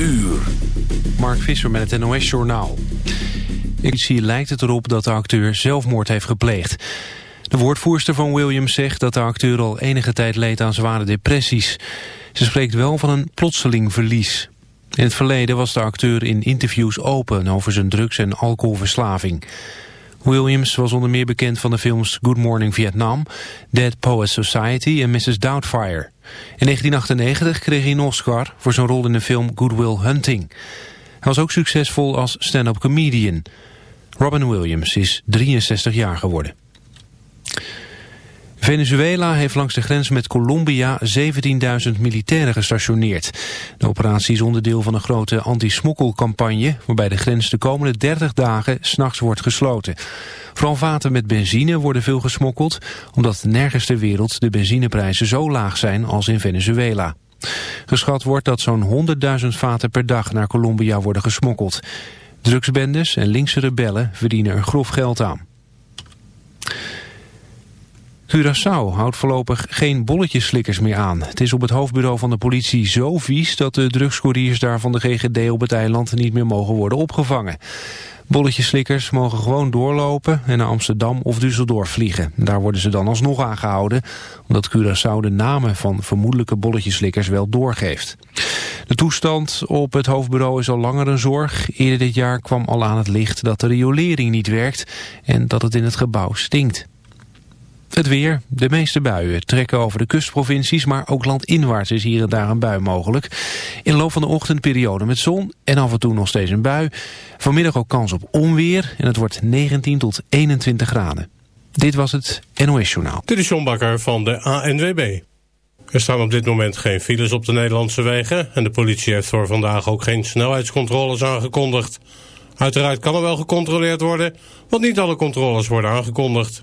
uur. Mark Visser met het NOS-journaal. Politie lijkt het erop dat de acteur zelfmoord heeft gepleegd. De woordvoerster van Williams zegt dat de acteur al enige tijd leed aan zware depressies. Ze spreekt wel van een plotseling verlies. In het verleden was de acteur in interviews open over zijn drugs- en alcoholverslaving. Williams was onder meer bekend van de films Good Morning Vietnam, Dead Poets Society en Mrs. Doubtfire. In 1998 kreeg hij een Oscar voor zijn rol in de film Good Will Hunting. Hij was ook succesvol als stand-up comedian. Robin Williams is 63 jaar geworden. Venezuela heeft langs de grens met Colombia 17.000 militairen gestationeerd. De operatie is onderdeel van een grote anti-smokkelcampagne... waarbij de grens de komende 30 dagen s'nachts wordt gesloten. Vooral vaten met benzine worden veel gesmokkeld... omdat nergens ter wereld de benzineprijzen zo laag zijn als in Venezuela. Geschat wordt dat zo'n 100.000 vaten per dag naar Colombia worden gesmokkeld. Drugsbendes en linkse rebellen verdienen er grof geld aan. Curaçao houdt voorlopig geen bolletjeslikkers meer aan. Het is op het hoofdbureau van de politie zo vies... dat de drugscouriers daar van de GGD op het eiland niet meer mogen worden opgevangen. Bolletjeslikkers mogen gewoon doorlopen en naar Amsterdam of Düsseldorf vliegen. Daar worden ze dan alsnog aangehouden... omdat Curaçao de namen van vermoedelijke bolletjeslikkers wel doorgeeft. De toestand op het hoofdbureau is al langer een zorg. Eerder dit jaar kwam al aan het licht dat de riolering niet werkt... en dat het in het gebouw stinkt. Het weer. De meeste buien trekken over de kustprovincies, maar ook landinwaarts is hier en daar een bui mogelijk. In de loop van de ochtend periode met zon en af en toe nog steeds een bui. Vanmiddag ook kans op onweer en het wordt 19 tot 21 graden. Dit was het NOS Journaal. Dit is John Bakker van de ANWB. Er staan op dit moment geen files op de Nederlandse wegen... en de politie heeft voor vandaag ook geen snelheidscontroles aangekondigd. Uiteraard kan er wel gecontroleerd worden, want niet alle controles worden aangekondigd.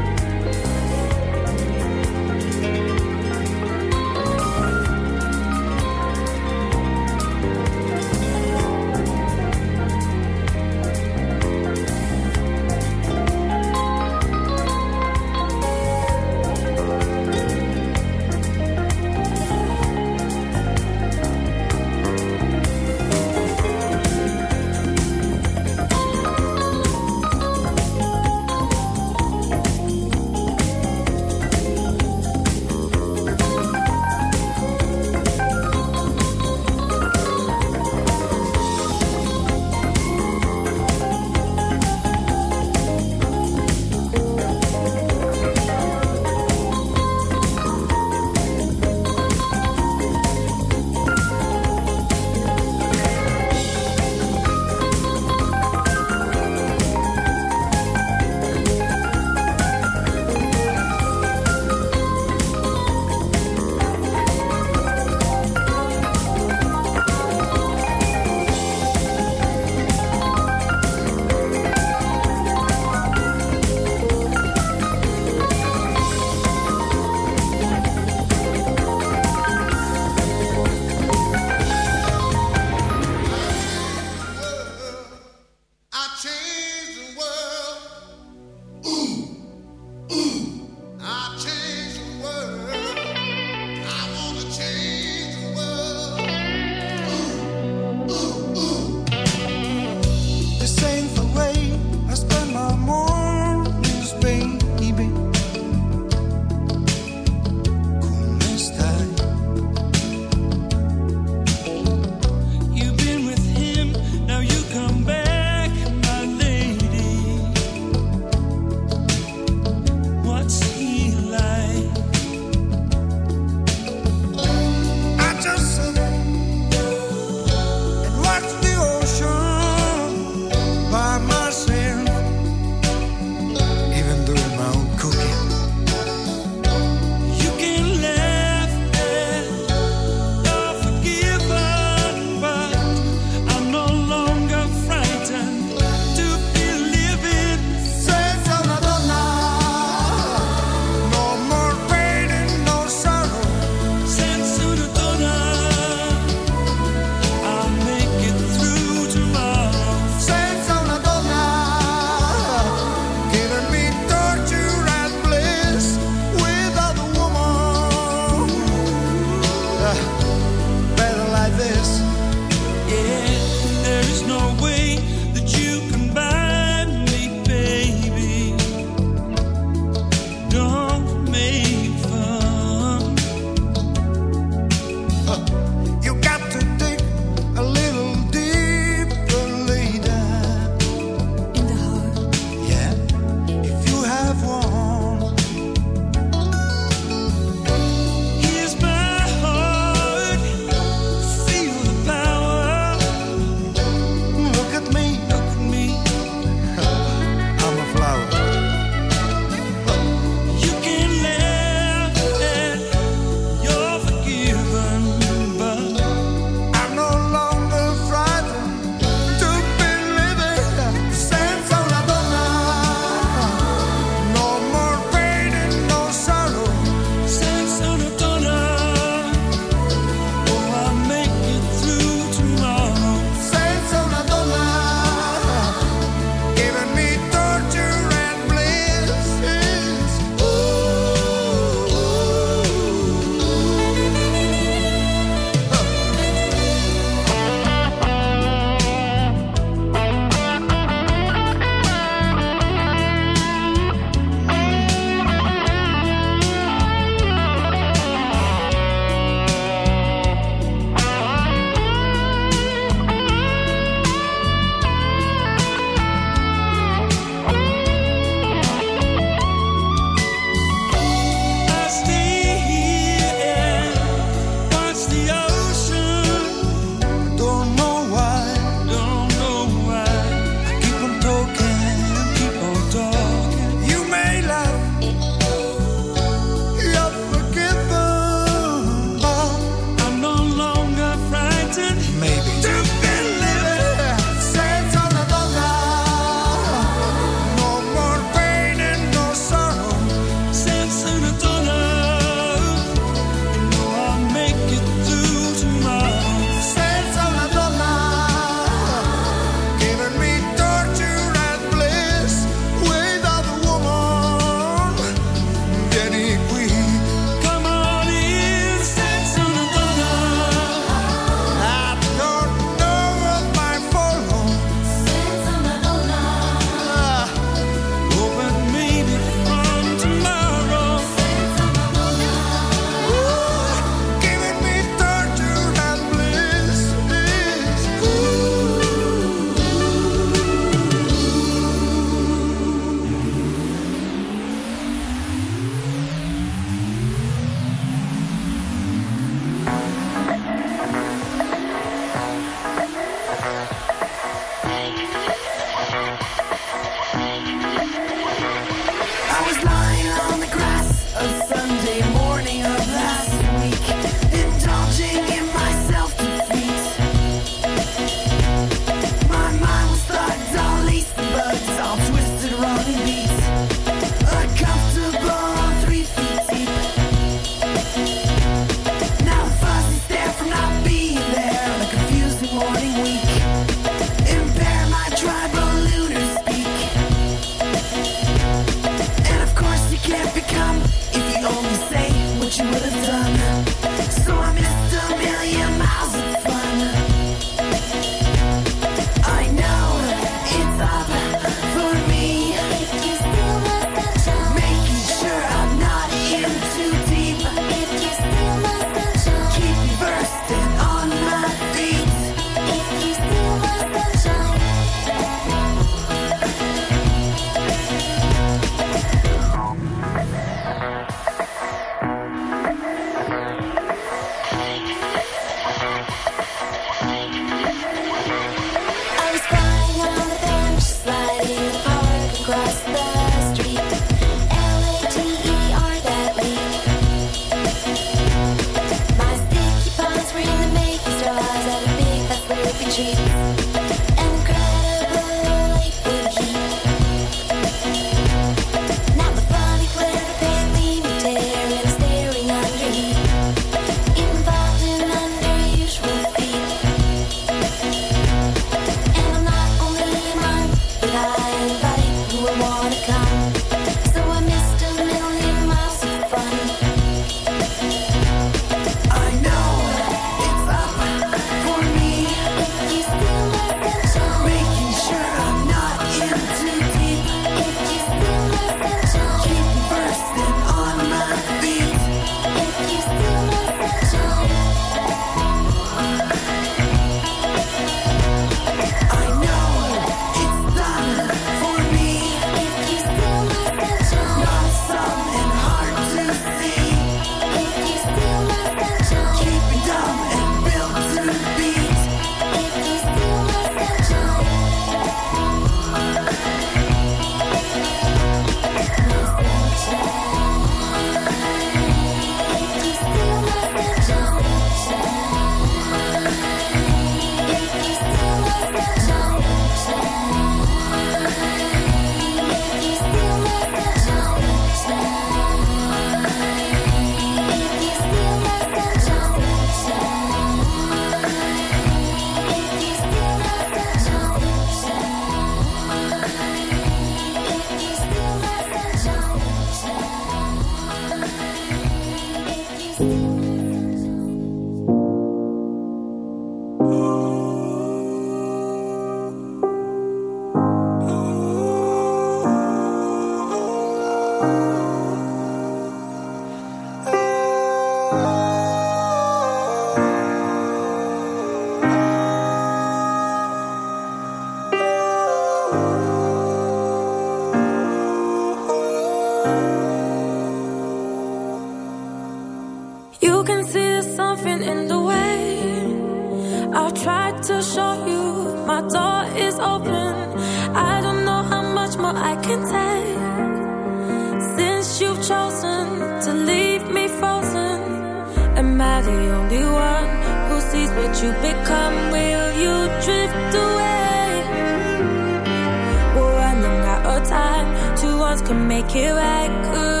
can make it right. Ooh.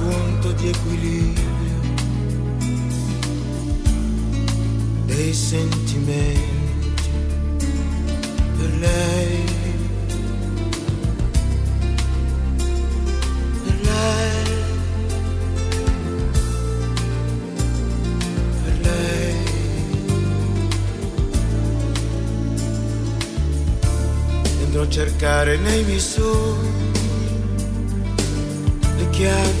di equilibrio dei sentimenti per lei. Per cercare nei miei sogni chiavi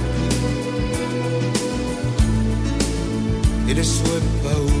it a swept away.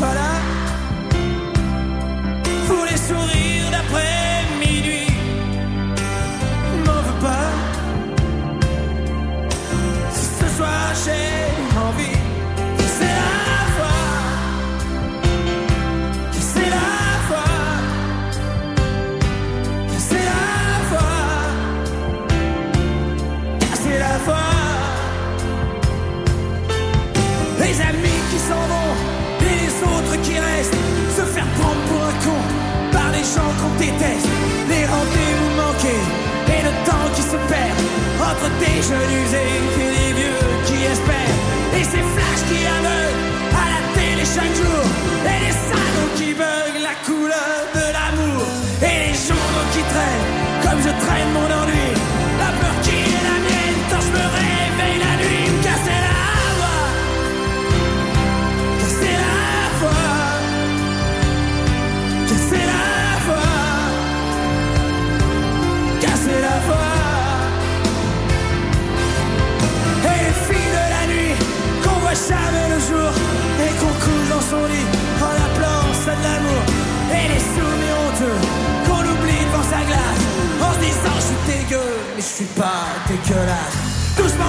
pas là pour les sourires d'après. des jeunes usés et des vieux qui espèrent. Et ces flashs qui aveuglent à la télé chaque jour. Et les salons qui bug la couleur de l'amour. Et les journaux qui traînent var, det gjorde der Du små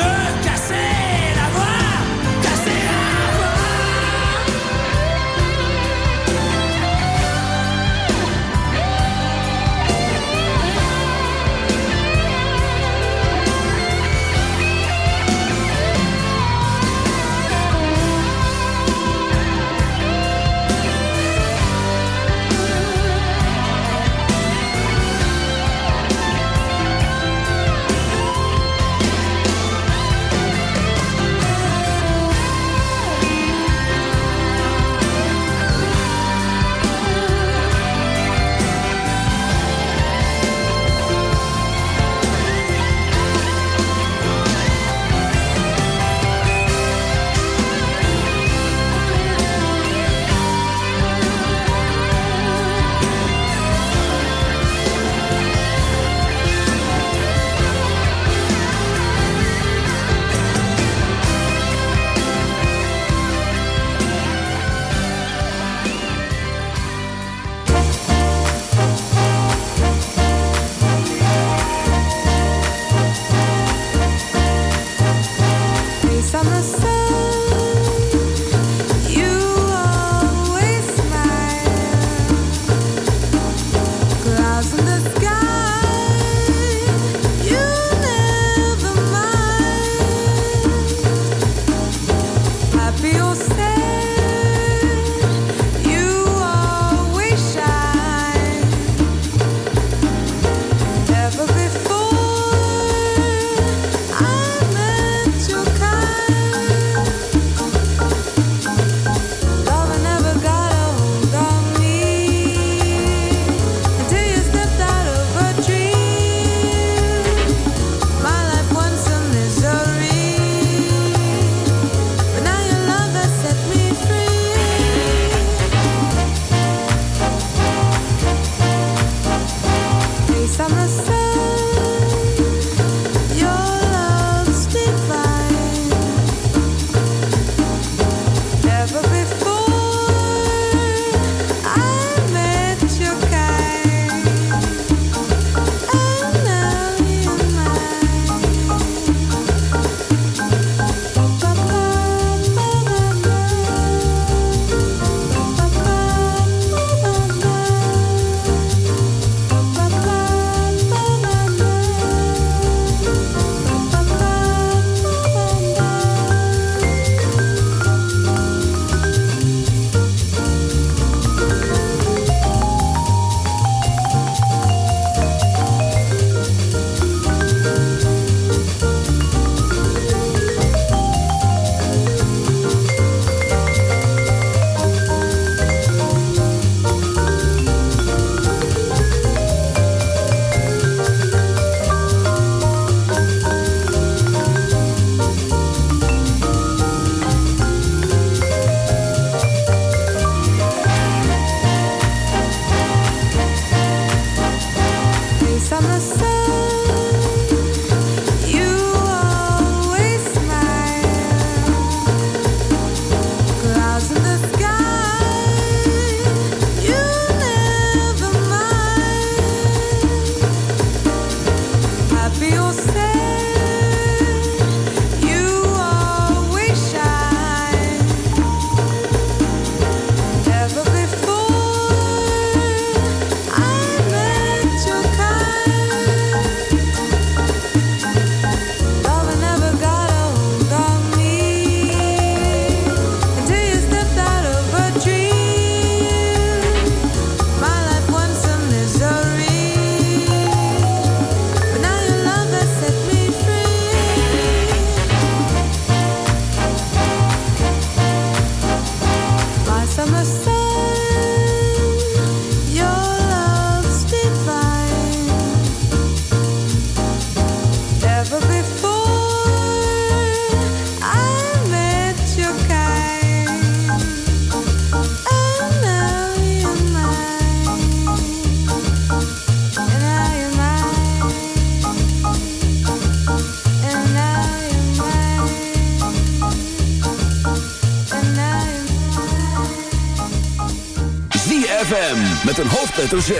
een hoofdletter Z.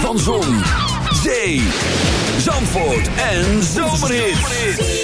Van Zon, zee, Zandvoort en Zomerhits.